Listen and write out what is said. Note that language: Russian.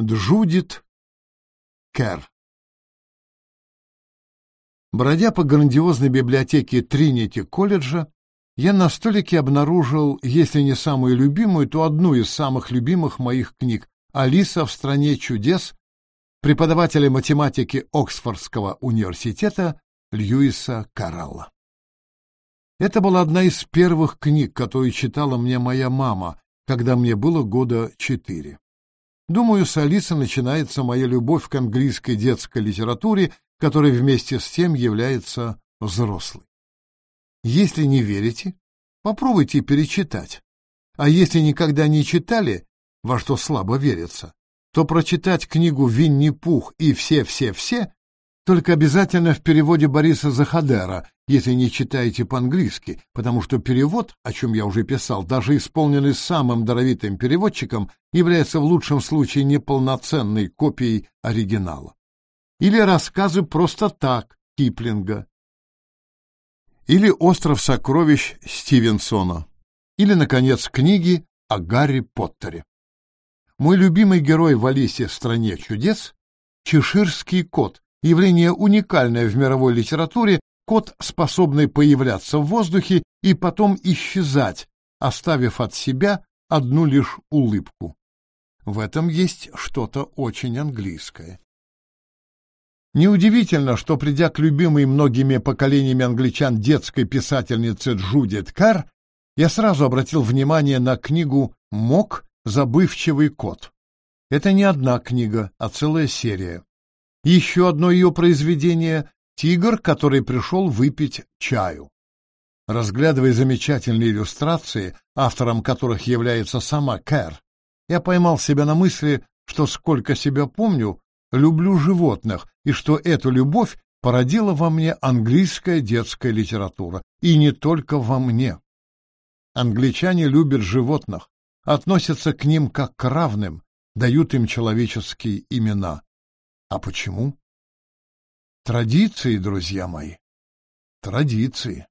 Джудит Кэр Бродя по грандиозной библиотеке Тринити колледжа, я на столике обнаружил, если не самую любимую, то одну из самых любимых моих книг «Алиса в стране чудес» преподавателя математики Оксфордского университета Льюиса Каррелла. Это была одна из первых книг, которую читала мне моя мама, когда мне было года четыре. Думаю, с Алисы начинается моя любовь к английской детской литературе, которая вместе с тем является взрослой. Если не верите, попробуйте перечитать. А если никогда не читали, во что слабо верится, то прочитать книгу «Винни-Пух» и «Все-все-все» только обязательно в переводе Бориса Захадера, если не читаете по-английски, потому что перевод, о чем я уже писал, даже исполненный самым даровитым переводчиком, является в лучшем случае неполноценной копией оригинала. Или рассказы просто так Киплинга. Или «Остров сокровищ» Стивенсона. Или, наконец, книги о Гарри Поттере. Мой любимый герой в «Алисе в стране чудес» — чеширский кот, явление уникальное в мировой литературе, кот, способный появляться в воздухе и потом исчезать, оставив от себя одну лишь улыбку. В этом есть что-то очень английское. Неудивительно, что, придя к любимой многими поколениями англичан детской писательнице Джудит Карр, я сразу обратил внимание на книгу «Мок Забывчивый кот. Это не одна книга, а целая серия. Еще одно ее произведение — «Тигр, который пришел выпить чаю». Разглядывая замечательные иллюстрации, автором которых является сама Кэр, я поймал себя на мысли, что сколько себя помню, люблю животных, и что эту любовь породила во мне английская детская литература, и не только во мне. Англичане любят животных, относятся к ним как к равным, дают им человеческие имена. А почему? Традиции, друзья мои, традиции.